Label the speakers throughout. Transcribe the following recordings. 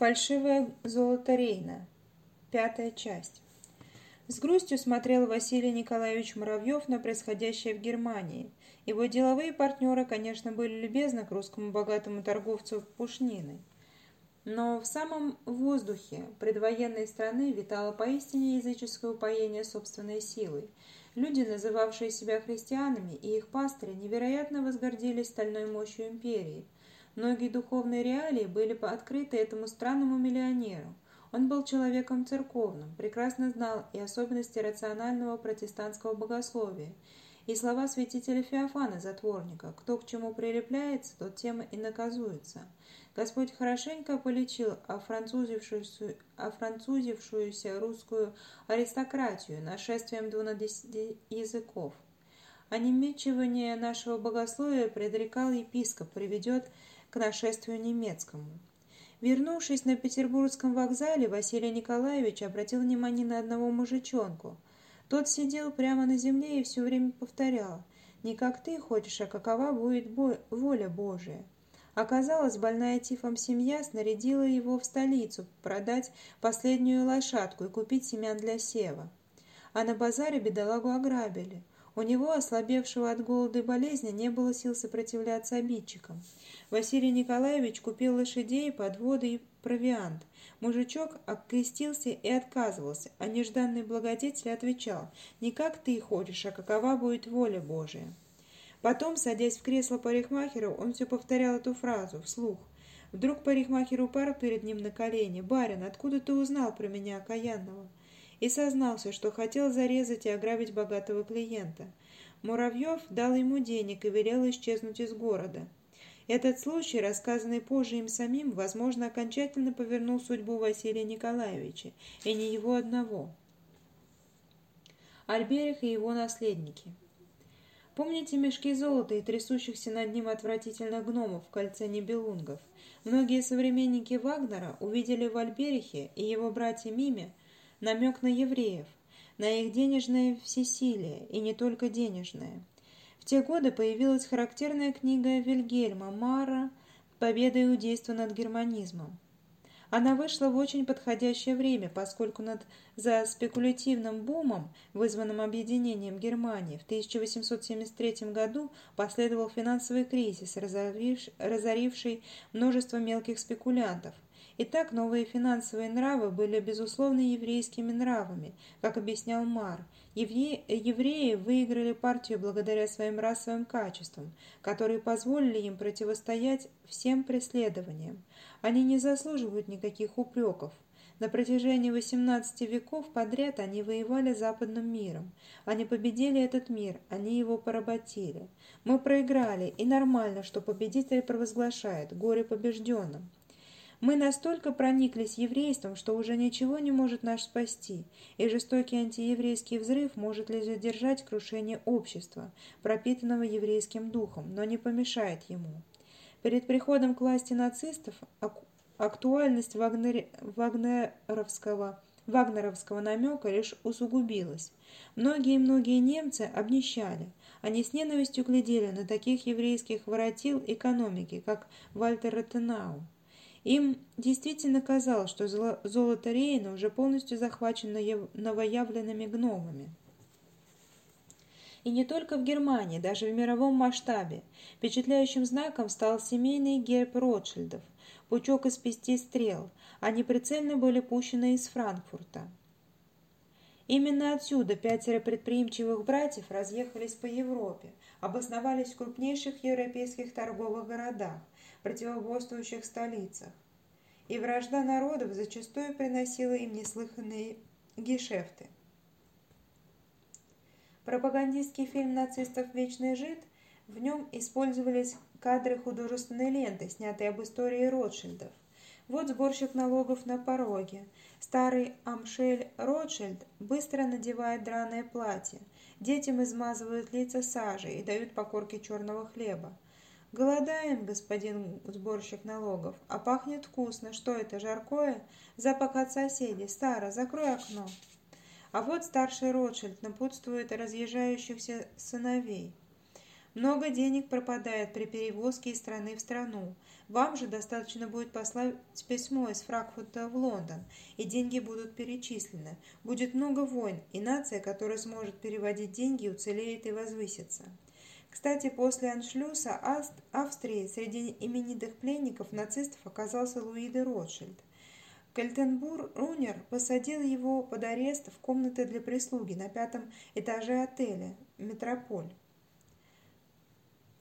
Speaker 1: Фальшивое золото Рейна. Пятая часть. С грустью смотрел Василий Николаевич Муравьев на происходящее в Германии. Его деловые партнеры, конечно, были любезны к русскому богатому торговцу пушниной. Но в самом воздухе предвоенной страны витало поистине языческое упоение собственной силой. Люди, называвшие себя христианами, и их пастыри невероятно возгордились стальной мощью империи – Многие духовные реалии были открыты этому странному миллионеру. Он был человеком церковным, прекрасно знал и особенности рационального протестантского богословия, и слова святителя Феофана Затворника «Кто к чему прилепляется, тот тем и наказуется». Господь хорошенько полечил офранцузившуюся, офранцузившуюся русскую аристократию нашествием двунадесяти языков. А немечивание нашего богословия предрекал епископ приведет к нашествию немецкому. Вернувшись на Петербургском вокзале, Василий Николаевич обратил внимание на одного мужичонку. Тот сидел прямо на земле и все время повторял «Не как ты хочешь, а какова будет воля Божия». Оказалось, больная тифом семья снарядила его в столицу продать последнюю лошадку и купить семян для сева. А на базаре бедолагу ограбили. У него, ослабевшего от голода и болезни, не было сил сопротивляться обидчикам. Василий Николаевич купил лошадей, подводы и провиант. Мужичок окрестился и отказывался, а нежданный благодетель отвечал «Не как ты хочешь, а какова будет воля Божия». Потом, садясь в кресло парикмахера, он все повторял эту фразу вслух. Вдруг парикмахер упал перед ним на колени. «Барин, откуда ты узнал про меня, окаянного?» И сознался, что хотел зарезать и ограбить богатого клиента. Муравьев дал ему денег и велел исчезнуть из города. Этот случай, рассказанный позже им самим, возможно, окончательно повернул судьбу Василия Николаевича, и не его одного. Альберих и его наследники. Помните мешки золота и трясущихся над ним отвратительных гномов в кольце небелунгов? Многие современники Вагнера увидели в Альберихе и его брате Миме намек на евреев, на их денежное всесилие, и не только денежное. В те годы появилась характерная книга Вильгельма Мара «Победа иудейства над германизмом». Она вышла в очень подходящее время, поскольку над, за спекулятивным бумом, вызванным объединением Германии, в 1873 году последовал финансовый кризис, разоривший множество мелких спекулянтов – Итак, новые финансовые нравы были, безусловно, еврейскими нравами, как объяснял Мар. Евре... Евреи выиграли партию благодаря своим расовым качествам, которые позволили им противостоять всем преследованиям. Они не заслуживают никаких упреков. На протяжении 18 веков подряд они воевали западным миром. Они победили этот мир, они его поработили. Мы проиграли, и нормально, что победитель провозглашает «горе побежденным». Мы настолько прониклись еврейством, что уже ничего не может нас спасти, и жестокий антиеврейский взрыв может лишь задержать крушение общества, пропитанного еврейским духом, но не помешает ему. Перед приходом к власти нацистов актуальность вагнер... вагнеровского вагнеровского намека лишь усугубилась. Многие и многие немцы обнищали. Они с ненавистью глядели на таких еврейских воротил экономики, как Вальтер Ротенау. Им действительно казалось, что золото Рейна уже полностью захвачено новоявленными гномами. И не только в Германии, даже в мировом масштабе. Впечатляющим знаком стал семейный герб Ротшильдов, пучок из пяти стрел. Они прицельно были пущены из Франкфурта. Именно отсюда пятеро предприимчивых братьев разъехались по Европе, обосновались в крупнейших европейских торговых городах, противоборствующих столицах, и вражда народов зачастую приносила им неслыханные гешефты. Пропагандистский фильм нацистов «Вечный жид» в нем использовались кадры художественной ленты, снятые об истории Ротшильдов. Вот сборщик налогов на пороге. Старый Амшель Ротшильд быстро надевает драное платье. Детям измазывают лица сажей и дают покорки черного хлеба. «Голодаем, господин сборщик налогов, а пахнет вкусно. Что это, жаркое? Запах от соседей. Сара, закрой окно». А вот старший Ротшильд напутствует разъезжающихся сыновей. Много денег пропадает при перевозке из страны в страну. Вам же достаточно будет послать письмо из Франкфурта в Лондон, и деньги будут перечислены. Будет много войн, и нация, которая сможет переводить деньги, уцелеет и возвысится. Кстати, после аншлюса Австрии среди именитых пленников нацистов оказался Луи де Ротшильд. Кальтенбур-Рунер посадил его под арест в комнаты для прислуги на пятом этаже отеля «Метрополь».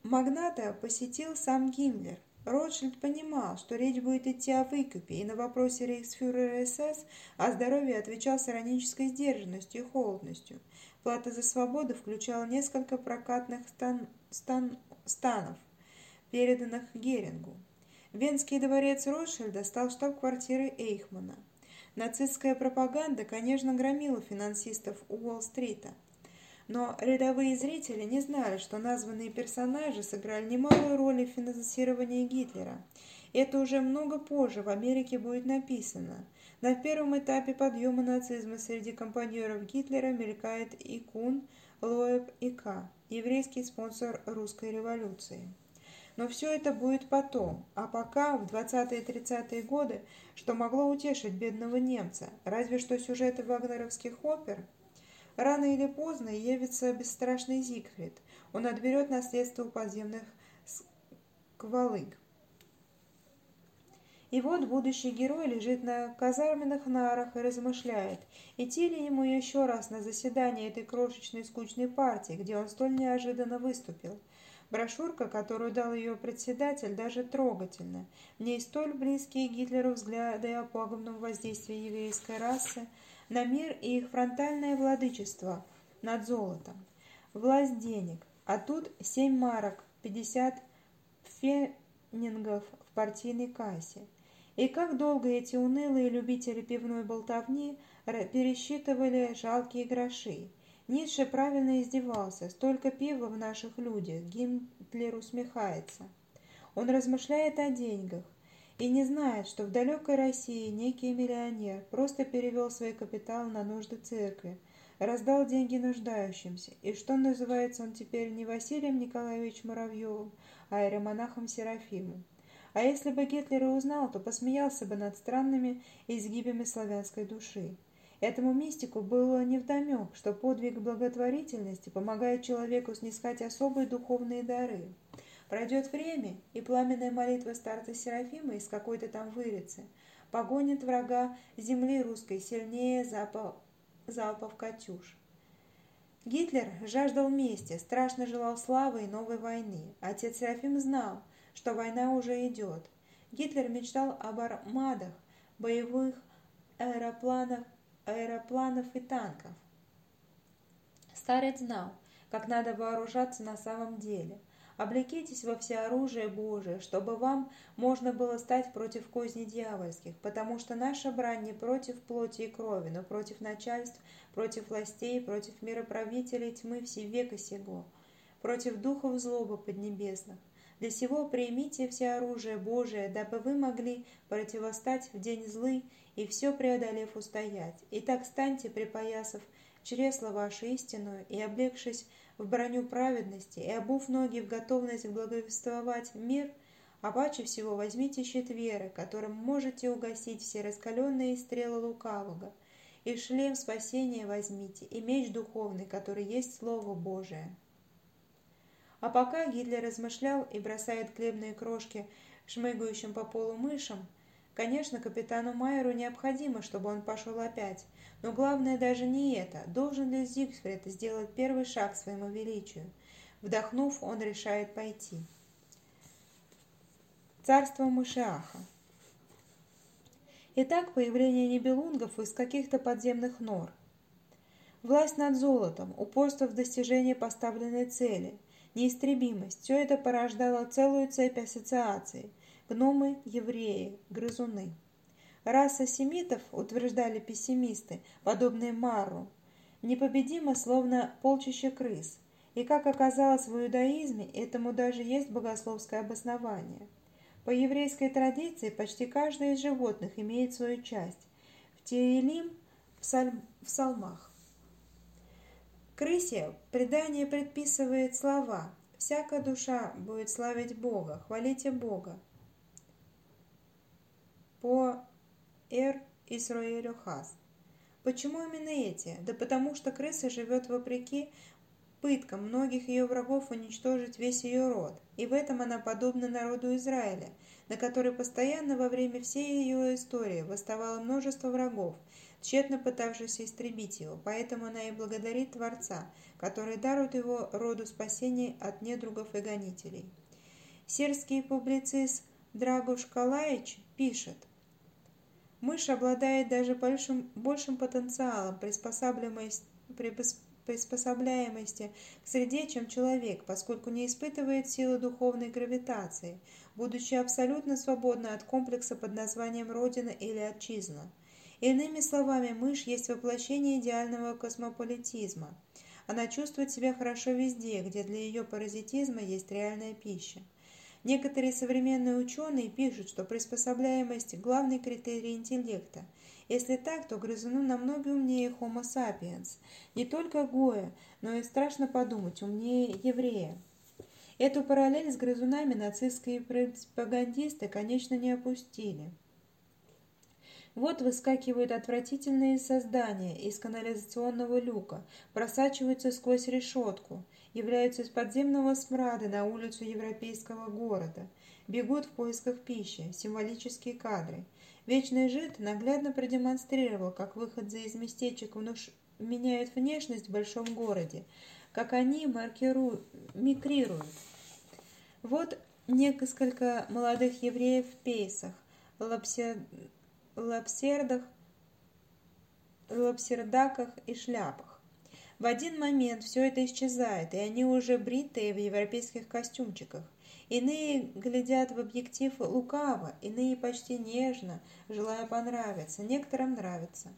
Speaker 1: Магната посетил сам Гиммлер. Ротшильд понимал, что речь будет идти о выкупе, и на вопросе рейхсфюрера СС о здоровье отвечал с иронической сдержанностью и холодностью. Плата за свободу включала несколько прокатных стан, стан, станов, переданных Герингу. Венский дворец Ротшильда стал штаб-квартирой Эйхмана. Нацистская пропаганда, конечно, громила финансистов Уолл-стрита. Но рядовые зрители не знали, что названные персонажи сыграли немалую роль в финансировании Гитлера. Это уже много позже в Америке будет написано – на первом этапе подъема нацизма среди компаньеров Гитлера мелькает и Кун, Лоеб К, еврейский спонсор русской революции. Но все это будет потом, а пока, в 20-30-е годы, что могло утешить бедного немца, разве что сюжеты вагнеровских опер? Рано или поздно явится бесстрашный Зигфрид, он отберет наследство у подземных сквалыг. И вот будущий герой лежит на казарменных нарах и размышляет, идти ли ему еще раз на заседание этой крошечной скучной партии, где он столь неожиданно выступил. Брошюрка, которую дал ее председатель, даже трогательна. В ней столь близкие Гитлеру взгляды о пагубном воздействии еврейской расы на мир и их фронтальное владычество над золотом. Власть денег, а тут 7 марок, 50 фенингов в партийной кассе. И как долго эти унылые любители пивной болтовни пересчитывали жалкие гроши. Ницше правильно издевался. Столько пива в наших людях. Гиммлер усмехается. Он размышляет о деньгах и не знает, что в далекой России некий миллионер просто перевел свой капитал на нужды церкви, раздал деньги нуждающимся, и что называется он теперь не Василием Николаевичем Муравьевым, а иеромонахом Серафимом. А если бы Гитлер и узнал, то посмеялся бы над странными изгибами славянской души. Этому мистику было невдомек, что подвиг благотворительности помогает человеку снискать особые духовные дары. Пройдет время, и пламенная молитва старца Серафима из какой-то там вырицы погонит врага земли русской сильнее запа... залпов «Катюш». Гитлер жаждал мести, страшно желал славы и новой войны. Отец Серафим знал, что война уже идет. Гитлер мечтал об армадах, боевых аэропланов, аэропланов и танков. Старец знал, как надо вооружаться на самом деле. Облекитесь во всеоружие Божие, чтобы вам можно было стать против козней дьявольских, потому что наша брань не против плоти и крови, но против начальств, против властей, против мироправителей тьмы всевека сего, против духов злобы поднебесных. Для сего примите все оружие Божие, дабы вы могли противостать в день злый и все преодолев устоять. Итак, станьте, припоясав чресло ваше истинную и облегшись в броню праведности и обув ноги в готовность благовествовать мир, а паче всего возьмите щит веры, которым можете угасить все раскаленные стрелы лукавого, и шлем спасения возьмите, и меч духовный, который есть Слово Божие. А пока Гитлер размышлял и бросает хлебные крошки шмыгающим по полу мышам, конечно, капитану Майеру необходимо, чтобы он пошел опять, но главное даже не это. Должен ли Зигфрид сделать первый шаг к своему величию? Вдохнув, он решает пойти. Царство Мышиаха Итак, появление небелунгов из каких-то подземных нор. Власть над золотом, упорство в достижении поставленной цели – неистребимость. Все это порождало целую цепь ассоциаций. Гномы, евреи, грызуны. Раса семитов, утверждали пессимисты, подобные Мару, непобедима, словно полчища крыс. И, как оказалось в иудаизме, этому даже есть богословское обоснование. По еврейской традиции почти каждое из животных имеет свою часть. В Теилим, в, саль... в псалмах. Крысе предание предписывает слова всякая душа будет славить Бога, хвалите Бога. По Эр Исроэлю Хас. Почему именно эти? Да потому что крыса живет вопреки пыткам многих ее врагов уничтожить весь ее род, и в этом она подобна народу Израиля, на который постоянно во время всей ее истории восставало множество врагов, тщетно пытавшихся истребить его, поэтому она и благодарит Творца, который дарует его роду спасение от недругов и гонителей. Сербский публицист Драгуш Калаич пишет, Мышь обладает даже большим, большим потенциалом приспосабливаемости, приспособляемости к среде, чем человек, поскольку не испытывает силы духовной гравитации, будучи абсолютно свободна от комплекса под названием «родина» или «отчизна». Иными словами, мышь есть воплощение идеального космополитизма. Она чувствует себя хорошо везде, где для ее паразитизма есть реальная пища. Некоторые современные ученые пишут, что приспособляемость – главный критерий интеллекта. Если так, то грызуны намного умнее Homo sapiens. Не только Гоя, но и страшно подумать, умнее еврея. Эту параллель с грызунами нацистские пропагандисты, конечно, не опустили. Вот выскакивают отвратительные создания из канализационного люка, просачиваются сквозь решетку – являются из подземного смрада на улицу европейского города, бегут в поисках пищи, символические кадры. Вечный жид наглядно продемонстрировал, как выходцы из местечек внуш... меняют внешность в большом городе, как они маркируют, микрируют. Вот несколько молодых евреев в пейсах, лапсер... лапсердах, лапсердаках и шляпах. В один момент все это исчезает, и они уже бритые в европейских костюмчиках. Иные глядят в объектив лукаво, иные почти нежно, желая понравиться, некоторым нравится.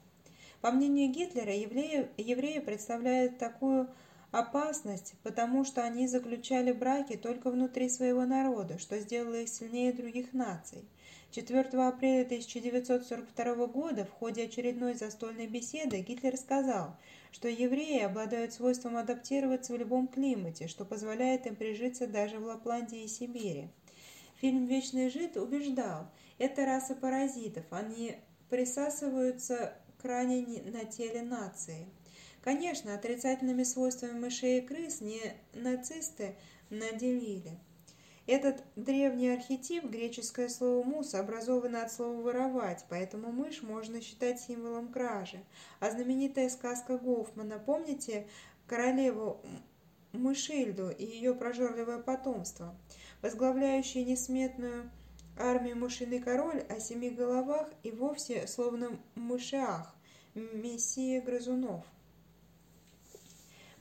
Speaker 1: По мнению Гитлера, евреи, евреи представляют такую опасность, потому что они заключали браки только внутри своего народа, что сделало их сильнее других наций. 4 апреля 1942 года в ходе очередной застольной беседы Гитлер сказал – что евреи обладают свойством адаптироваться в любом климате, что позволяет им прижиться даже в Лапландии и Сибири. Фильм «Вечный жид» убеждал, это раса паразитов, они присасываются к ране на теле нации. Конечно, отрицательными свойствами мышей и крыс не нацисты наделили – этот древний архетип, греческое слово «мус», образовано от слова «воровать», поэтому мышь можно считать символом кражи. А знаменитая сказка Гофмана, помните королеву Мышильду и ее прожорливое потомство? Возглавляющий несметную армию мышиный король о семи головах и вовсе словно мышах, мессия грызунов.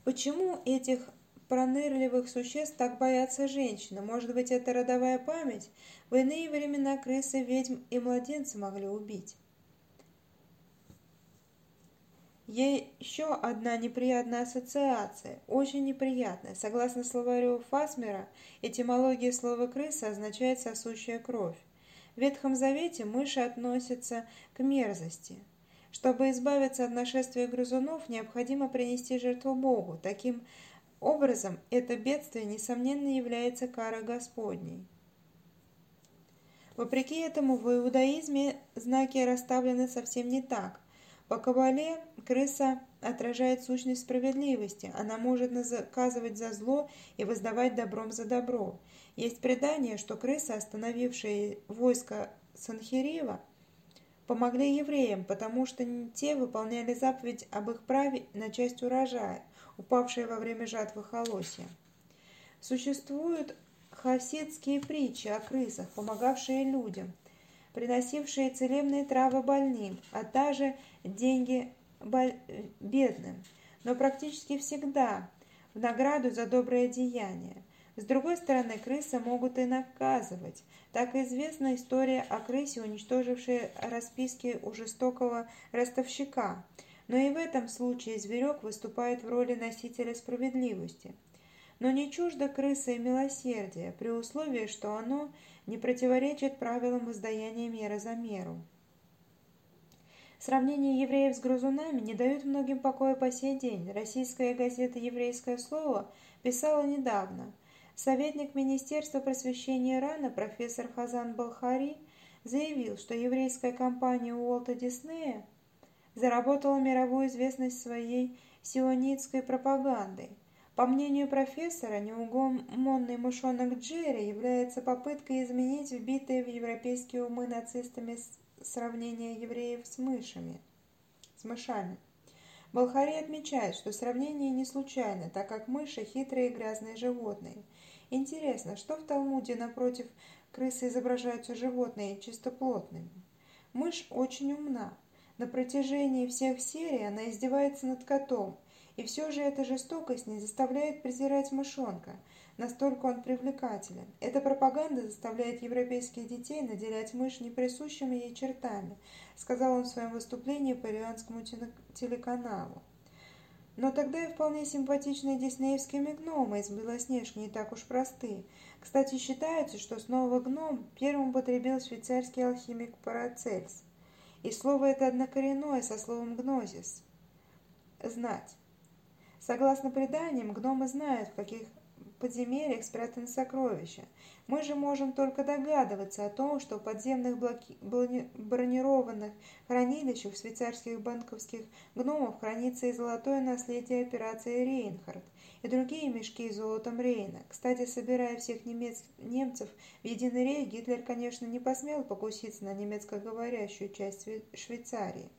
Speaker 1: Почему этих пронырливых существ так боятся женщины? Может быть, это родовая память? В иные времена крысы, ведьм и младенцы могли убить. Еще одна неприятная ассоциация, очень неприятная. Согласно словарю Фасмера, этимология слова «крыса» означает «сосущая кровь». В Ветхом Завете мыши относятся к мерзости. Чтобы избавиться от нашествия грызунов, необходимо принести жертву Богу. Таким образом, это бедствие, несомненно, является карой Господней. Вопреки этому, в иудаизме знаки расставлены совсем не так. По Кабале крыса отражает сущность справедливости, она может наказывать за зло и воздавать добром за добро. Есть предание, что крысы, остановившие войско Санхирива, помогли евреям, потому что те выполняли заповедь об их праве на часть урожая упавшие во время жатвы холосья. Существуют хасидские притчи о крысах, помогавшие людям, приносившие целебные травы больным, а также деньги бедным, но практически всегда в награду за доброе деяние. С другой стороны, крысы могут и наказывать. Так известна история о крысе, уничтожившей расписки у жестокого ростовщика – но и в этом случае зверек выступает в роли носителя справедливости. Но не чуждо крысы и милосердия, при условии, что оно не противоречит правилам воздаяния меры за меру. Сравнение евреев с грызунами не дают многим покоя по сей день. Российская газета «Еврейское слово» писала недавно. Советник Министерства просвещения Ирана профессор Хазан Балхари заявил, что еврейская компания Уолта Диснея заработала мировую известность своей сионистской пропагандой. По мнению профессора, неугомонный мышонок Джерри является попыткой изменить вбитые в европейские умы нацистами сравнение евреев с мышами, с мышами. Балхари отмечает, что сравнение не случайно, так как мыши – хитрые и грязные животные. Интересно, что в Талмуде напротив крысы изображаются животные чистоплотными? Мышь очень умна. На протяжении всех серий она издевается над котом, и все же эта жестокость не заставляет презирать мышонка – Настолько он привлекателен. Эта пропаганда заставляет европейских детей наделять мышь неприсущими ей чертами, сказал он в своем выступлении по иранскому телеканалу. Но тогда и вполне симпатичные диснеевские гномы из Белоснежки не так уж просты. Кстати, считается, что снова гном первым употребил швейцарский алхимик Парацельс. И слово это однокоренное со словом «гнозис» – «знать». Согласно преданиям, гномы знают, в каких подземельях спрятаны сокровища. Мы же можем только догадываться о том, что в подземных блоки... бронированных хранилищах швейцарских банковских гномов хранится и золотое наследие операции «Рейнхард», и другие мешки с золотом Рейна. Кстати, собирая всех немец... немцев в единый рейх, Гитлер, конечно, не посмел покуситься на немецкоговорящую часть Швейцарии.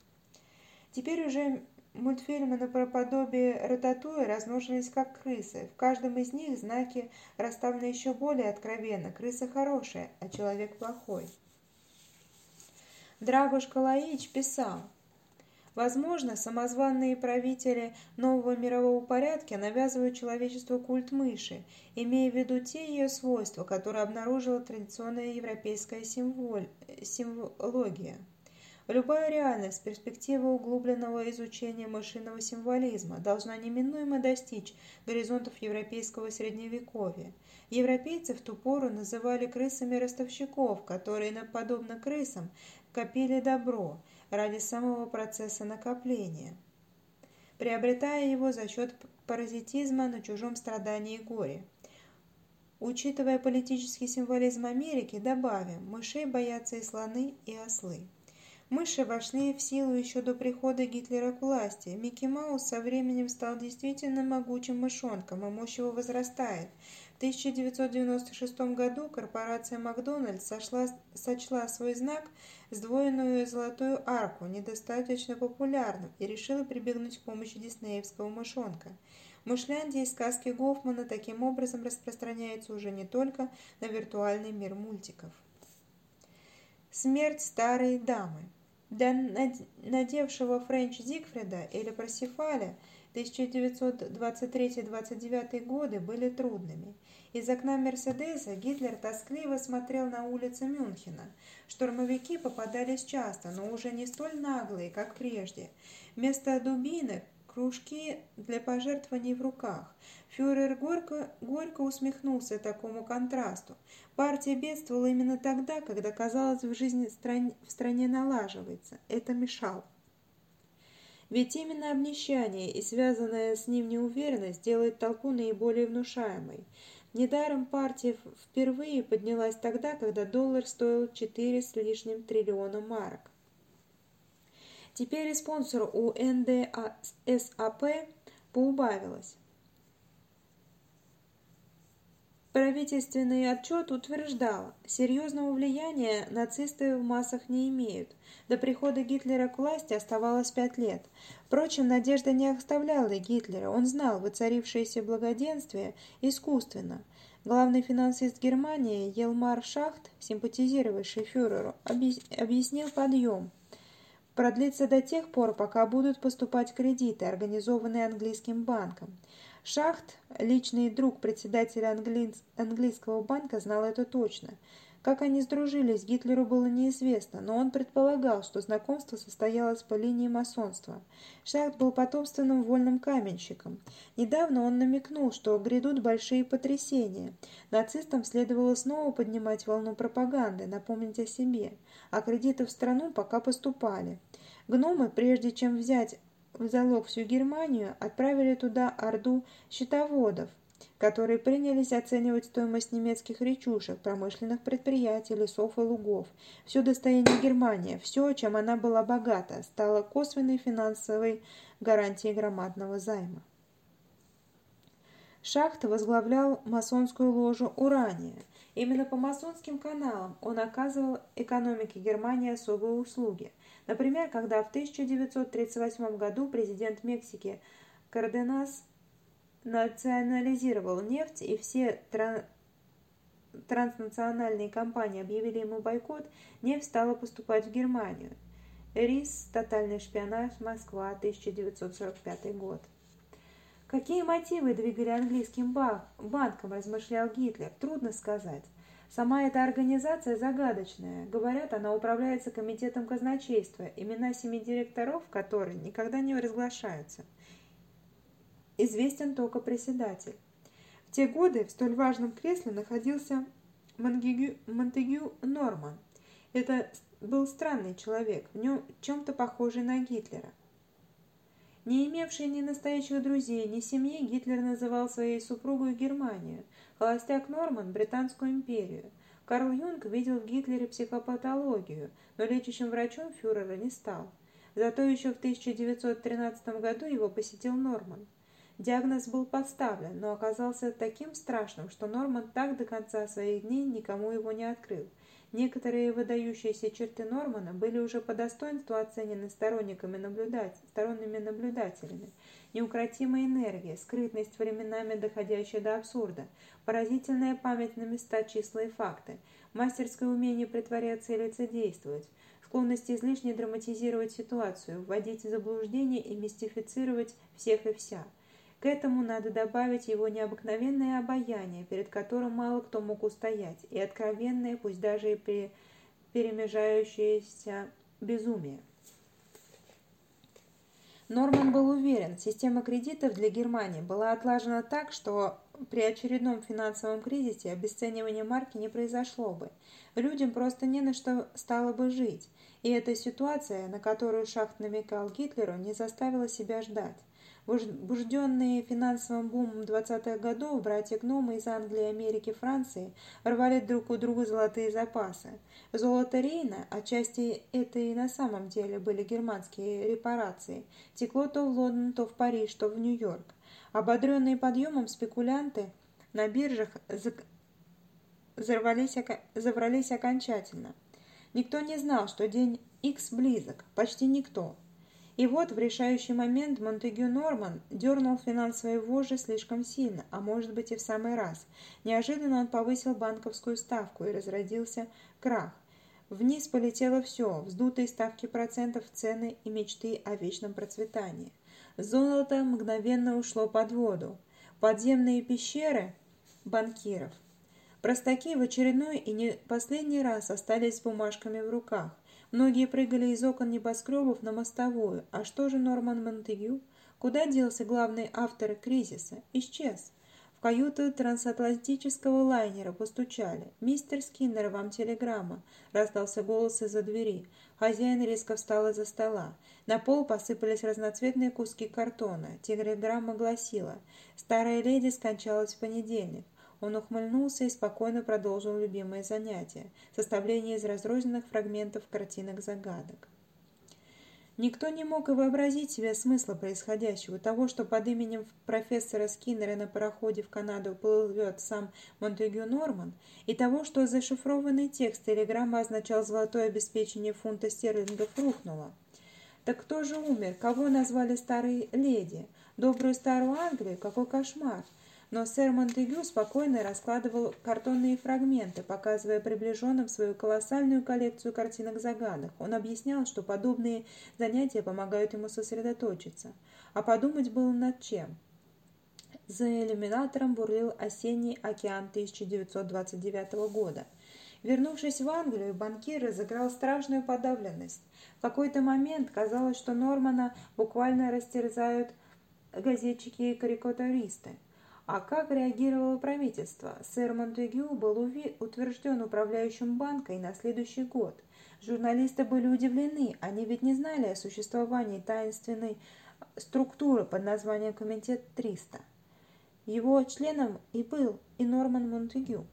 Speaker 1: Теперь уже Мультфильмы наподобие Рататуи размножились как крысы. В каждом из них знаки расставлены еще более откровенно. Крыса хорошая, а человек плохой. Драгуш Калаич писал, Возможно, самозванные правители нового мирового порядка навязывают человечеству культ мыши, имея в виду те ее свойства, которые обнаружила традиционная европейская символь... симвология. Любая реальность, перспектива углубленного изучения машинного символизма должна неминуемо достичь горизонтов европейского средневековья. Европейцы в ту пору называли крысами ростовщиков, которые, подобно крысам, копили добро ради самого процесса накопления, приобретая его за счет паразитизма на чужом страдании и горе. Учитывая политический символизм Америки, добавим, мышей боятся и слоны, и ослы. Мыши вошли в силу еще до прихода Гитлера к власти. Микки Маус со временем стал действительно могучим мышонком, и мощь его возрастает. В 1996 году корпорация Макдональдс сочла свой знак, сдвоенную золотую арку, недостаточно популярным и решила прибегнуть к помощи диснеевского мышонка. Мышляндия и сказки Гофмана таким образом распространяются уже не только на виртуальный мир мультиков. Смерть старой дамы для надевшего Френч Зигфрида или Парсифаля 1923-29 годы были трудными. Из окна Мерседеса Гитлер тоскливо смотрел на улицы Мюнхена. Штурмовики попадались часто, но уже не столь наглые, как прежде. Вместо дубинок кружки для пожертвований в руках. Фюрер горько, горько усмехнулся такому контрасту. Партия бедствовала именно тогда, когда, казалось, в жизни стран... в стране налаживается. Это мешало. Ведь именно обнищание и связанная с ним неуверенность делает толпу наиболее внушаемой. Недаром партия впервые поднялась тогда, когда доллар стоил 4 с лишним триллиона марок. Теперь и спонсор у НДСАП поубавилось. Правительственный отчет утверждал, серьезного влияния нацисты в массах не имеют. До прихода Гитлера к власти оставалось пять лет. Впрочем, надежда не оставляла Гитлера. Он знал воцарившееся благоденствие искусственно. Главный финансист Германии Елмар Шахт, симпатизировавший фюреру, объяснил подъем – продлится до тех пор, пока будут поступать кредиты, организованные английским банком. Шахт, личный друг председателя английского банка, знал это точно. Как они сдружились, Гитлеру было неизвестно, но он предполагал, что знакомство состоялось по линии масонства. Шахт был потомственным вольным каменщиком. Недавно он намекнул, что грядут большие потрясения. Нацистам следовало снова поднимать волну пропаганды, напомнить о себе. А кредиты в страну пока поступали. Гномы, прежде чем взять в залог всю Германию, отправили туда орду счетоводов – которые принялись оценивать стоимость немецких речушек, промышленных предприятий, лесов и лугов. Все достояние Германии, все, чем она была богата, стало косвенной финансовой гарантией громадного займа. Шахт возглавлял масонскую ложу «Урания». Именно по масонским каналам он оказывал экономике Германии особые услуги. Например, когда в 1938 году президент Мексики Карденас национализировал нефть и все тран транснациональные компании объявили ему бойкот, нефть стала поступать в Германию. РИС «Тотальный шпионаж. Москва. 1945 год». Какие мотивы двигали английским банком, размышлял Гитлер, трудно сказать. Сама эта организация загадочная. Говорят, она управляется комитетом казначейства, имена семи директоров которой никогда не разглашаются. Известен только председатель. В те годы в столь важном кресле находился Монтегю, Монтегю Норман. Это был странный человек, в нем чем-то похожий на Гитлера. Не имевший ни настоящих друзей, ни семьи, Гитлер называл своей супругой Германию, холостяк Норман – Британскую империю. Карл Юнг видел в Гитлере психопатологию, но лечащим врачом фюрера не стал. Зато еще в 1913 году его посетил Норман. Диагноз был поставлен, но оказался таким страшным, что Норман так до конца своих дней никому его не открыл – Некоторые выдающиеся черты Нормана были уже по достоинству оценены сторонниками наблюдать, сторонними наблюдателями. Неукротимая энергия, скрытность временами доходящая до абсурда, поразительная память на места, числа и факты, мастерское умение притворяться и лицедействовать, склонность излишне драматизировать ситуацию, вводить в заблуждение и мистифицировать всех и вся – к этому надо добавить его необыкновенное обаяние, перед которым мало кто мог устоять, и откровенное, пусть даже и при перемежающееся безумие. Норман был уверен, система кредитов для Германии была отлажена так, что при очередном финансовом кризисе обесценивание марки не произошло бы. Людям просто не на что стало бы жить. И эта ситуация, на которую Шахт намекал Гитлеру, не заставила себя ждать. Возбужденные финансовым бумом 20-х годов, братья Гномы из Англии, Америки, Франции рвали друг у друга золотые запасы. Золото Рейна, отчасти это и на самом деле были германские репарации, текло то в Лондон, то в Париж, то в Нью-Йорк. Ободренные подъемом спекулянты на биржах взорвались, заврались окончательно. Никто не знал, что день X близок, почти никто. И вот в решающий момент Монтегю Норман дернул финансовые вожжи слишком сильно, а может быть и в самый раз. Неожиданно он повысил банковскую ставку и разродился крах. Вниз полетело все, вздутые ставки процентов, цены и мечты о вечном процветании. Золото мгновенно ушло под воду. Подземные пещеры банкиров. Простаки в очередной и не последний раз остались с бумажками в руках. Многие прыгали из окон небоскребов на мостовую. А что же Норман Монтегю? Куда делся главный автор кризиса? Исчез. В каюту трансатлантического лайнера постучали. «Мистер Скиннер, вам телеграмма!» Раздался голос из-за двери. Хозяин резко встал из-за стола. На пол посыпались разноцветные куски картона. Телеграмма гласила «Старая леди скончалась в понедельник. Он ухмыльнулся и спокойно продолжил любимое занятие – составление из разрозненных фрагментов картинок-загадок. Никто не мог и вообразить себе смысла происходящего, того, что под именем профессора Скиннера на пароходе в Канаду плывет сам Монтегю Норман, и того, что зашифрованный текст телеграммы означал золотое обеспечение фунта стерлингов рухнуло. Так кто же умер? Кого назвали старой леди? Добрую старую Англию? Какой кошмар! Но сэр Монтегю спокойно раскладывал картонные фрагменты, показывая приближенным свою колоссальную коллекцию картинок-загадок. Он объяснял, что подобные занятия помогают ему сосредоточиться. А подумать было над чем. За иллюминатором бурлил осенний океан 1929 года. Вернувшись в Англию, банкир разыграл страшную подавленность. В какой-то момент казалось, что Нормана буквально растерзают газетчики и карикатуристы. А как реагировало правительство? Сэр Монтегю был утвержден управляющим банка и на следующий год. Журналисты были удивлены, они ведь не знали о существовании таинственной структуры под названием Комитет 300. Его членом и был и Норман Монтегю.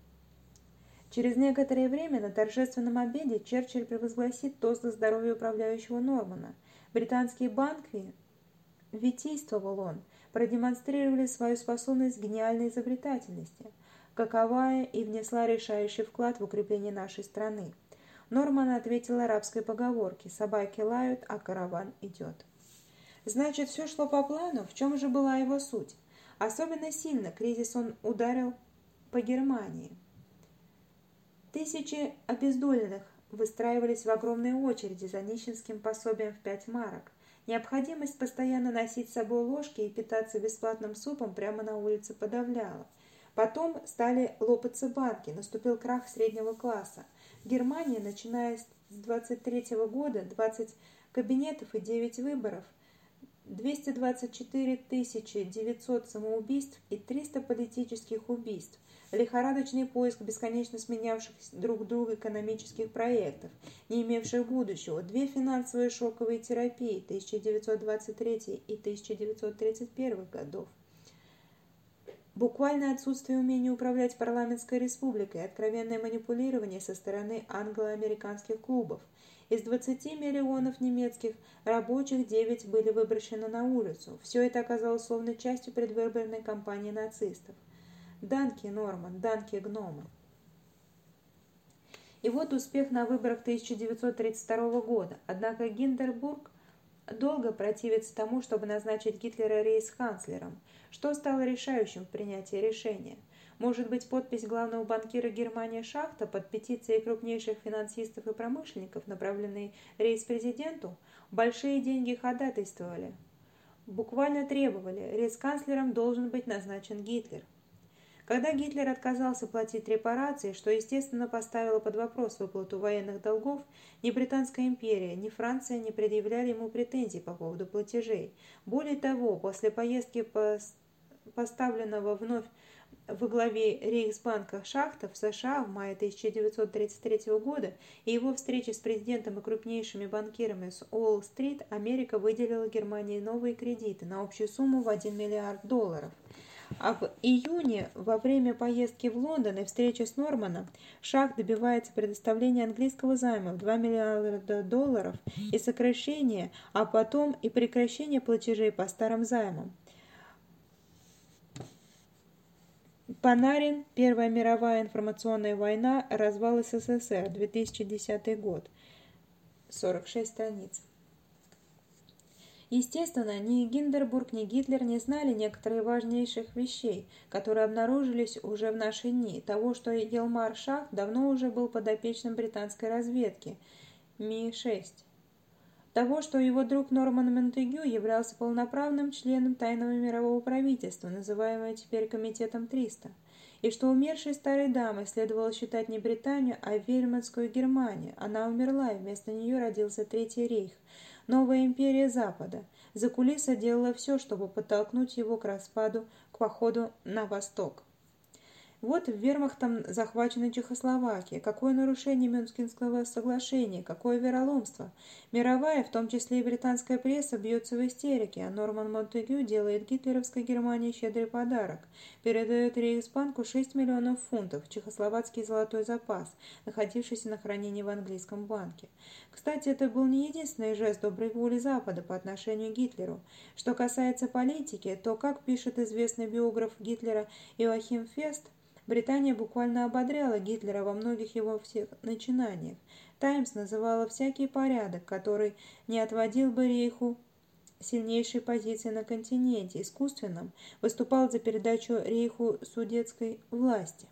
Speaker 1: Через некоторое время на торжественном обеде Черчилль превозгласит тост за здоровье управляющего Нормана. Британские банки, витийствовал он, продемонстрировали свою способность к гениальной изобретательности, каковая и внесла решающий вклад в укрепление нашей страны. Норман ответил арабской поговорке «собаки лают, а караван идет». Значит, все шло по плану, в чем же была его суть? Особенно сильно кризис он ударил по Германии. Тысячи обездоленных выстраивались в огромные очереди за нищенским пособием в пять марок. Необходимость постоянно носить с собой ложки и питаться бесплатным супом прямо на улице подавляла. Потом стали лопаться банки, наступил крах среднего класса. В Германии, начиная с 23 года, 20 кабинетов и 9 выборов – 224 900 самоубийств и 300 политических убийств, лихорадочный поиск бесконечно сменявших друг друга экономических проектов, не имевших будущего, две финансовые шоковые терапии 1923 и 1931 годов, Буквальное отсутствие умения управлять парламентской республикой, откровенное манипулирование со стороны англо-американских клубов – из 20 миллионов немецких рабочих 9 были выброшены на улицу. Все это оказалось словно частью предвыборной кампании нацистов. Данки Норман, данки Гнома. И вот успех на выборах 1932 года. Однако Гиндербург долго противится тому, чтобы назначить Гитлера рейхсканцлером, что стало решающим в принятии решения – может быть, подпись главного банкира Германии Шахта под петицией крупнейших финансистов и промышленников, направленной рейс-президенту, большие деньги ходатайствовали. Буквально требовали, рейс-канцлером должен быть назначен Гитлер. Когда Гитлер отказался платить репарации, что, естественно, поставило под вопрос выплату военных долгов, ни Британская империя, ни Франция не предъявляли ему претензий по поводу платежей. Более того, после поездки поставленного вновь во главе Рейхсбанка Шахта в США в мае 1933 года и его встречи с президентом и крупнейшими банкирами с Уолл-стрит, Америка выделила Германии новые кредиты на общую сумму в 1 миллиард долларов. А в июне, во время поездки в Лондон и встречи с Норманом, Шах добивается предоставления английского займа в 2 миллиарда долларов и сокращения, а потом и прекращения платежей по старым займам. Панарин. Первая мировая информационная война. Развал СССР. 2010 год. 46 страниц. Естественно, ни Гиндербург, ни Гитлер не знали некоторых важнейших вещей, которые обнаружились уже в наши дни. Того, что Елмар Шах давно уже был подопечным британской разведки Ми-6 того, что его друг Норман Монтегю являлся полноправным членом тайного мирового правительства, называемого теперь Комитетом 300, и что умершей старой дамой следовало считать не Британию, а Вельманскую Германию. Она умерла, и вместо нее родился Третий рейх, новая империя Запада. За кулиса делала все, чтобы подтолкнуть его к распаду, к походу на восток. Вот вермахтом захвачена Чехословакия. Какое нарушение Мюнхенского соглашения, какое вероломство. Мировая, в том числе и британская пресса, бьется в истерике, а Норман Монтегю делает гитлеровской Германии щедрый подарок. Передает Рейхсбанку 6 миллионов фунтов, чехословацкий золотой запас, находившийся на хранении в английском банке. Кстати, это был не единственный жест доброй воли Запада по отношению к Гитлеру. Что касается политики, то, как пишет известный биограф Гитлера Иоахим Фест, Британия буквально ободряла Гитлера во многих его всех начинаниях. «Таймс» называла всякий порядок, который не отводил бы Рейху сильнейшей позиции на континенте, искусственном, выступал за передачу Рейху судетской власти.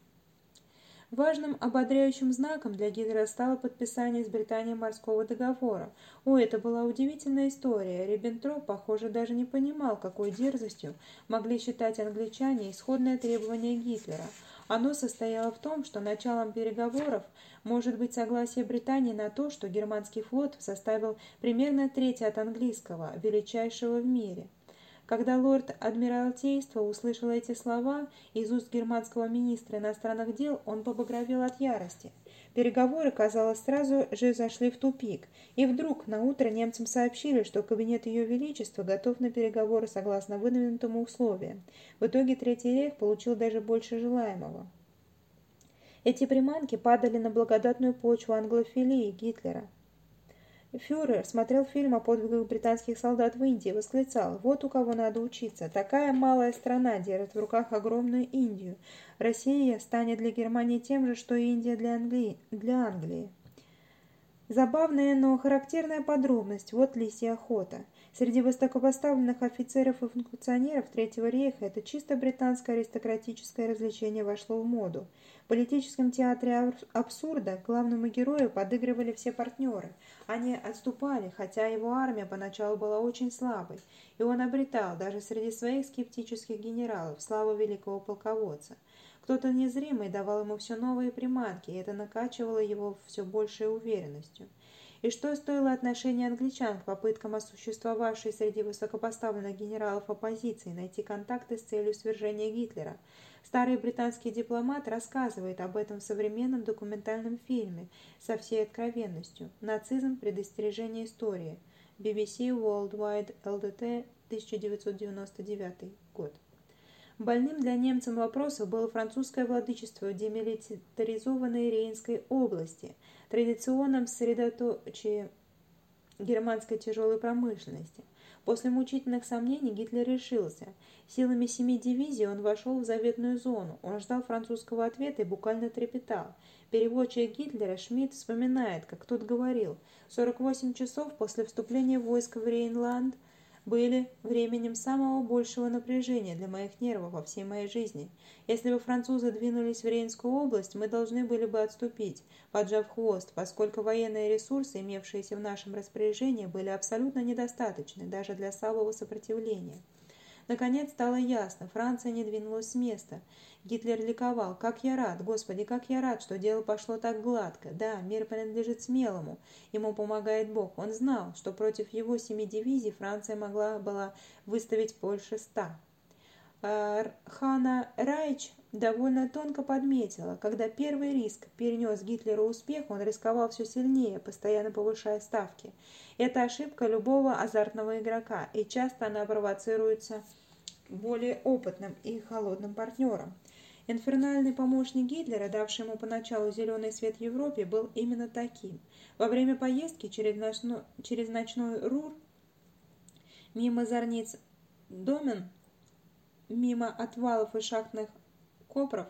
Speaker 1: Важным ободряющим знаком для Гитлера стало подписание с Британией морского договора. О, это была удивительная история. Риббентроп, похоже, даже не понимал, какой дерзостью могли считать англичане исходное требование Гитлера – оно состояло в том, что началом переговоров может быть согласие Британии на то, что германский флот составил примерно треть от английского, величайшего в мире. Когда лорд Адмиралтейства услышал эти слова из уст германского министра иностранных дел, он побагровел от ярости. Переговоры, казалось, сразу же зашли в тупик, и вдруг на утро немцам сообщили, что кабинет Ее Величества готов на переговоры согласно выдвинутым условиям. В итоге Третий рейх получил даже больше желаемого. Эти приманки падали на благодатную почву англофилии Гитлера. Фюрер смотрел фильм о подвигах британских солдат в Индии и восклицал «Вот у кого надо учиться! Такая малая страна держит в руках огромную Индию. Россия станет для Германии тем же, что и Индия для Англии». Для Англии. Забавная, но характерная подробность – вот лисья охота. Среди высокопоставленных офицеров и функционеров Третьего рейха это чисто британское аристократическое развлечение вошло в моду. В политическом театре абсурда главному герою подыгрывали все партнеры. Они отступали, хотя его армия поначалу была очень слабой, и он обретал даже среди своих скептических генералов славу великого полководца. Кто-то незримый давал ему все новые приманки, и это накачивало его все большей уверенностью. И что стоило отношение англичан к попыткам осуществовавшей среди высокопоставленных генералов оппозиции найти контакты с целью свержения Гитлера? Старый британский дипломат рассказывает об этом в современном документальном фильме со всей откровенностью «Нацизм. Предостережение истории» BBC Worldwide LDT 1999 год. Больным для немцев вопросом было французское владычество в демилитаризованной Рейнской области, традиционном средоточии германской тяжелой промышленности. После мучительных сомнений Гитлер решился. Силами семи дивизий он вошел в заветную зону. Он ждал французского ответа и буквально трепетал. Переводчик Гитлера Шмидт вспоминает, как тот говорил, 48 часов после вступления войск в Рейнланд – были временем самого большего напряжения для моих нервов во всей моей жизни. Если бы французы двинулись в Рейнскую область, мы должны были бы отступить, поджав хвост, поскольку военные ресурсы, имевшиеся в нашем распоряжении, были абсолютно недостаточны даже для слабого сопротивления. Наконец стало ясно, Франция не двинулась с места. Гитлер ликовал. «Как я рад! Господи, как я рад, что дело пошло так гладко! Да, мир принадлежит смелому. Ему помогает Бог. Он знал, что против его семи дивизий Франция могла была выставить больше ста». А, Хана Райч довольно тонко подметила, когда первый риск перенес Гитлеру успех, он рисковал все сильнее, постоянно повышая ставки. Это ошибка любого азартного игрока, и часто она провоцируется более опытным и холодным партнером. Инфернальный помощник Гитлера, давший ему поначалу зеленый свет Европе, был именно таким. Во время поездки через, ночно, через ночной Рур мимо зорниц Домен, мимо отвалов и шахтных копров,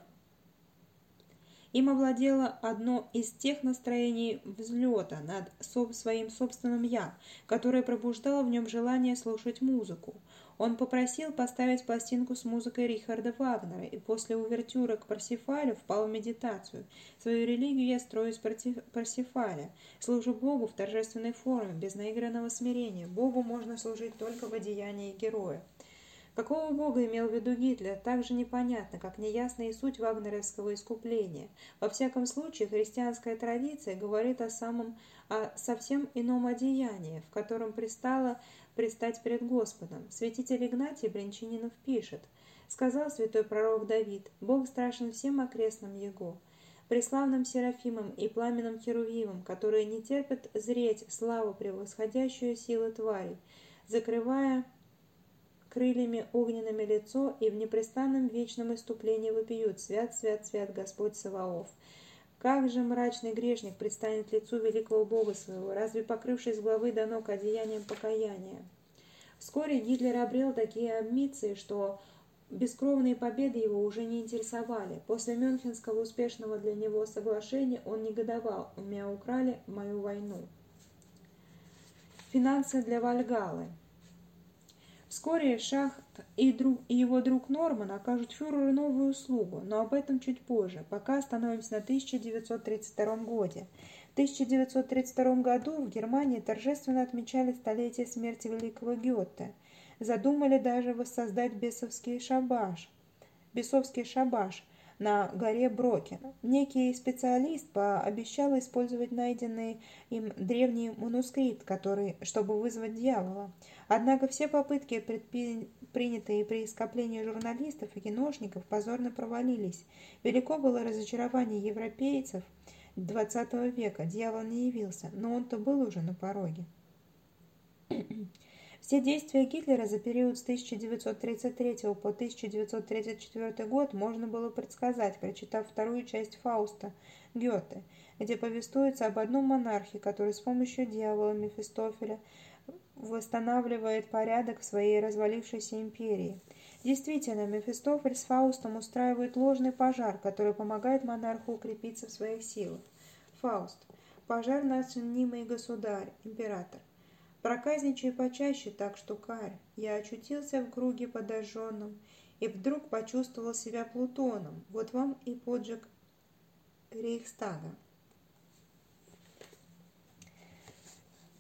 Speaker 1: им овладело одно из тех настроений взлета над своим собственным «я», которое пробуждало в нем желание слушать музыку. Он попросил поставить пластинку с музыкой Рихарда Вагнера и после увертюры к Парсифалю впал в медитацию. Свою религию я строю из Парсифаля. Служу Богу в торжественной форме, без наигранного смирения. Богу можно служить только в одеянии героя. Какого бога имел в виду Гитлер, так же непонятно, как неясна и суть вагнеровского искупления. Во всяком случае, христианская традиция говорит о самом, о совсем ином одеянии, в котором пристало предстать перед Господом. Святитель Игнатий Бринчанинов пишет, «Сказал святой пророк Давид, Бог страшен всем окрестным Его, преславным Серафимам и пламенным Херувимам, которые не терпят зреть славу превосходящую силы тварей, закрывая крыльями огненными лицо и в непрестанном вечном иступлении вопиют «Свят, свят, свят Господь Саваоф!» Как же мрачный грешник предстанет лицу великого Бога своего, разве покрывшись с головы до ног одеянием покаяния? Вскоре Гитлер обрел такие амбиции, что бескровные победы его уже не интересовали. После Мюнхенского успешного для него соглашения он негодовал, у меня украли мою войну. Финансы для Вальгалы Вскоре Шахт и, друг, и его друг Норман окажут фюреру новую услугу, но об этом чуть позже, пока остановимся на 1932 годе. В 1932 году в Германии торжественно отмечали столетие смерти великого Гёте. Задумали даже воссоздать бесовский шабаш. Бесовский шабаш – на горе Брокен. Некий специалист пообещал использовать найденный им древний манускрипт, который, чтобы вызвать дьявола. Однако все попытки, предпринятые при скоплении журналистов и киношников, позорно провалились. Велико было разочарование европейцев, XX века дьявол не явился, но он-то был уже на пороге. Все действия Гитлера за период с 1933 по 1934 год можно было предсказать, прочитав вторую часть Фауста Гёте, где повествуется об одном монархе, который с помощью дьявола Мефистофеля восстанавливает порядок в своей развалившейся империи. Действительно, Мефистофель с Фаустом устраивают ложный пожар, который помогает монарху укрепиться в своих силах. Фауст. Пожар наш мнимый государь, император. Проказничай почаще, так штукарь. Я очутился в круге подожженном и вдруг почувствовал себя Плутоном. Вот вам и поджиг Рейхстага.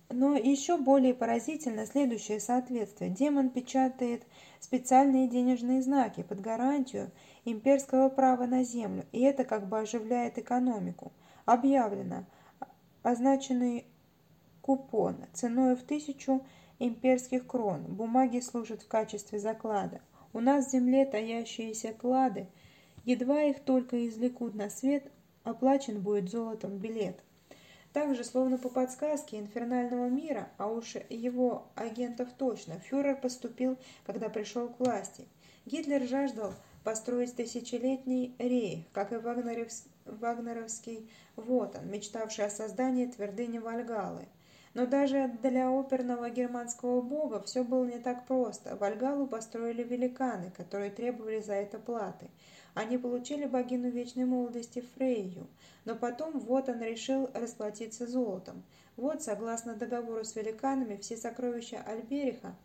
Speaker 1: Но еще более поразительно следующее соответствие. Демон печатает специальные денежные знаки под гарантию имперского права на землю, и это как бы оживляет экономику. Объявлено, означенный купон ценой в тысячу имперских крон. Бумаги служат в качестве заклада. У нас в земле таящиеся клады. Едва их только извлекут на свет, оплачен будет золотом билет. Также, словно по подсказке инфернального мира, а уж его агентов точно, фюрер поступил, когда пришел к власти. Гитлер жаждал построить тысячелетний рейх, как и вагнеровский Вотан, мечтавший о создании твердыни Вальгалы. Но даже для оперного германского бога все было не так просто. Вальгалу построили великаны, которые требовали за это платы. Они получили богину вечной молодости Фрейю, но потом вот он решил расплатиться золотом. Вот, согласно договору с великанами, все сокровища Альбериха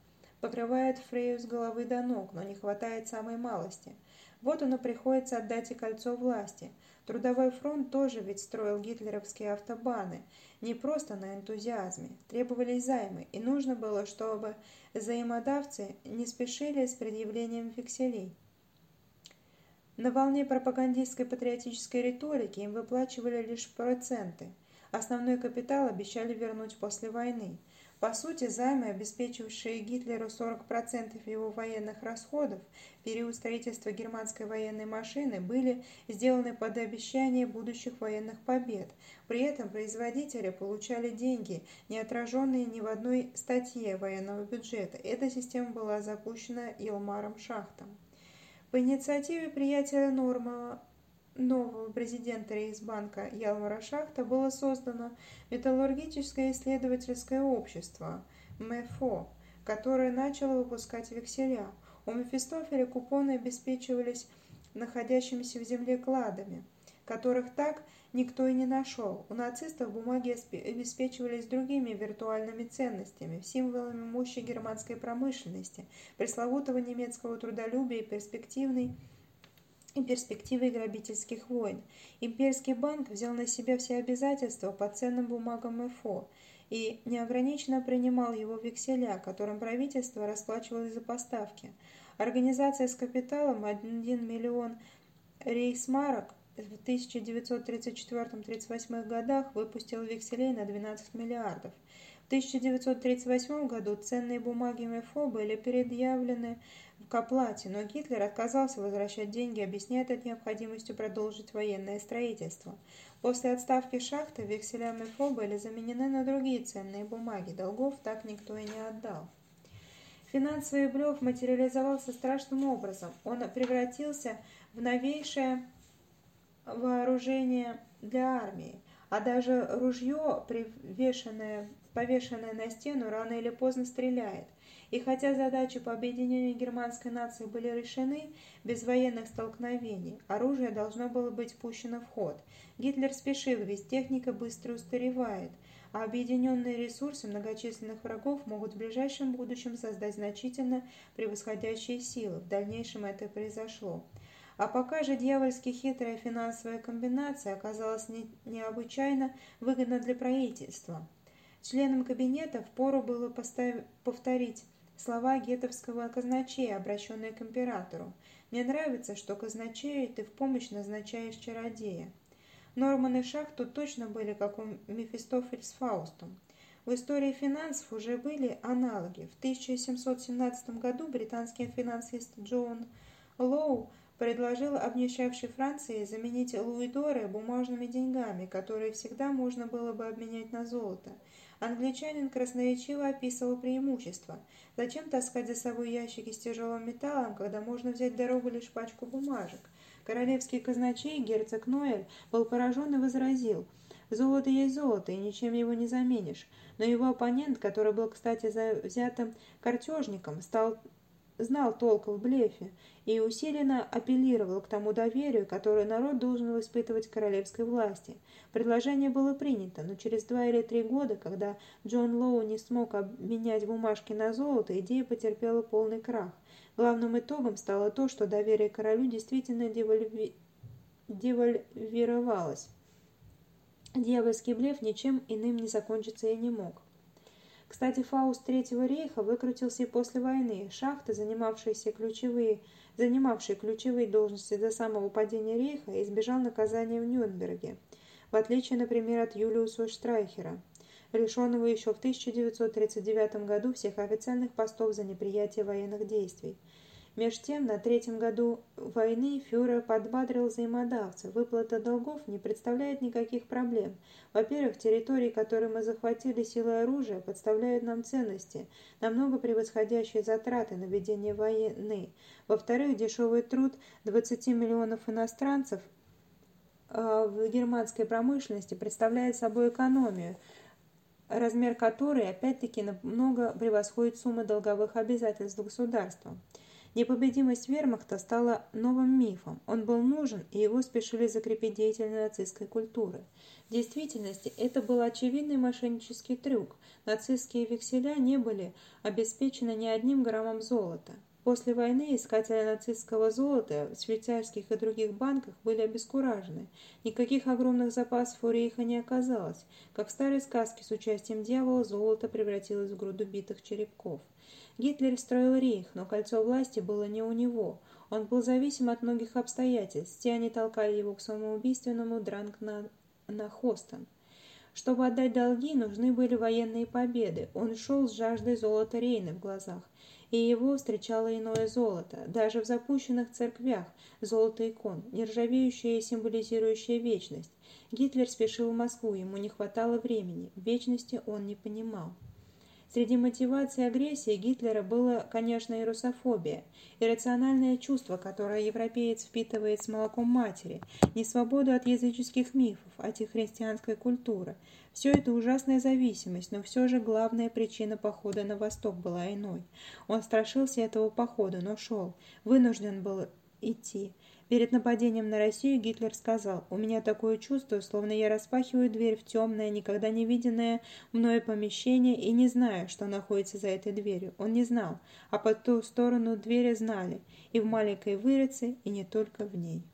Speaker 1: покрывают Фрейю с головы до ног, но не хватает самой малости. Вот оно приходится отдать и кольцо власти. Трудовой фронт тоже ведь строил гитлеровские автобаны, не просто на энтузиазме. Требовались займы, и нужно было, чтобы взаимодавцы не спешили с предъявлением векселей. На волне пропагандистской патриотической риторики им выплачивали лишь проценты. Основной капитал обещали вернуть после войны – по сути, займы, обеспечившие Гитлеру 40% его военных расходов в период строительства германской военной машины, были сделаны под обещание будущих военных побед. При этом производители получали деньги, не отраженные ни в одной статье военного бюджета. Эта система была запущена Елмаром Шахтом. По инициативе приятеля Нормана нового президента Рейхсбанка Ялмара Шахта было создано Металлургическое исследовательское общество МЭФО, которое начало выпускать векселя. У Мефистофеля купоны обеспечивались находящимися в земле кладами, которых так никто и не нашел. У нацистов бумаги обеспечивались другими виртуальными ценностями, символами мощи германской промышленности, пресловутого немецкого трудолюбия и перспективной и перспективой грабительских войн. Имперский банк взял на себя все обязательства по ценным бумагам МФО и неограниченно принимал его векселя, которым правительство расплачивалось за поставки. Организация с капиталом 1 миллион рейхсмарок в 1934-38 годах выпустила векселей на 12 миллиардов. В 1938 году ценные бумаги МФО были предъявлены к оплате, но Гитлер отказался возвращать деньги, объясняя это необходимостью продолжить военное строительство. После отставки шахты векселя МФО были заменены на другие ценные бумаги, долгов так никто и не отдал. Финансовый блеф материализовался страшным образом. Он превратился в новейшее вооружение для армии, а даже ружье, привешенное, повешенное на стену, рано или поздно стреляет – и хотя задачи по объединению германской нации были решены без военных столкновений, оружие должно было быть пущено в ход. Гитлер спешил, ведь техника быстро устаревает, а объединенные ресурсы многочисленных врагов могут в ближайшем будущем создать значительно превосходящие силы. В дальнейшем это произошло. А пока же дьявольски хитрая финансовая комбинация оказалась не, необычайно выгодна для правительства. Членам кабинета впору было поставить, повторить слова гетовского казначея, обращенные к императору. «Мне нравится, что казначею ты в помощь назначаешь чародея». Норман и Шах тут точно были, как у Мефистофель с Фаустом. В истории финансов уже были аналоги. В 1717 году британский финансист Джон Лоу предложил обнищавшей Франции заменить луидоры бумажными деньгами, которые всегда можно было бы обменять на золото. Англичанин красноречиво описывал преимущества. Зачем таскать за собой ящики с тяжелым металлом, когда можно взять дорогу лишь пачку бумажек? Королевский казначей, герцог Ноэль, был поражен и возразил – Золото есть золото, и ничем его не заменишь. Но его оппонент, который был, кстати, взятым картежником, стал знал толк в блефе и усиленно апеллировал к тому доверию, которое народ должен испытывать королевской власти. Предложение было принято, но через два или три года, когда Джон Лоу не смог обменять бумажки на золото, идея потерпела полный крах. Главным итогом стало то, что доверие королю действительно девальви... девальвировалось. Дьявольский блеф ничем иным не закончиться и не мог. Кстати, Фауст Третьего рейха выкрутился и после войны. Шахты, занимавшиеся ключевые, занимавшие ключевые должности до самого падения рейха, избежал наказания в Нюрнберге, в отличие, например, от Юлиуса Штрайхера, лишенного еще в 1939 году всех официальных постов за неприятие военных действий. Меж тем, на третьем году войны фюрер подбадрил взаимодавцев. Выплата долгов не представляет никаких проблем. Во-первых, территории, которые мы захватили силой оружия, подставляют нам ценности, намного превосходящие затраты на ведение войны. Во-вторых, дешевый труд 20 миллионов иностранцев а, в германской промышленности представляет собой экономию, размер которой опять-таки намного превосходит суммы долговых обязательств государства. Непобедимость вермахта стала новым мифом. Он был нужен, и его спешили закрепить деятели нацистской культуры. В действительности это был очевидный мошеннический трюк. Нацистские векселя не были обеспечены ни одним граммом золота. После войны искатели нацистского золота в швейцарских и других банках были обескуражены. Никаких огромных запасов у рейха не оказалось. Как в старой сказке с участием дьявола, золото превратилось в груду битых черепков. Гитлер строил рейх, но кольцо власти было не у него. Он был зависим от многих обстоятельств. Те они толкали его к самоубийственному дранг на, на Хостон. Чтобы отдать долги, нужны были военные победы. Он шел с жаждой золота Рейна в глазах, и его встречало иное золото, даже в запущенных церквях, золото икон, нержавеющее и символизирующее вечность. Гитлер спешил в Москву, ему не хватало времени, вечности он не понимал. Среди мотиваций агрессии Гитлера было, конечно, и русофобия, иррациональное чувство, которое европеец впитывает с молоком матери, не свободу от языческих мифов, антихристианской культуры. Все это ужасная зависимость, но все же главная причина похода на восток была иной. Он страшился этого похода, но шел, вынужден был идти. Перед нападением на Россию Гитлер сказал, «У меня такое чувство, словно я распахиваю дверь в темное, никогда не виденное мною помещение и не знаю, что находится за этой дверью». Он не знал, а по ту сторону двери знали, и в маленькой вырице, и не только в ней.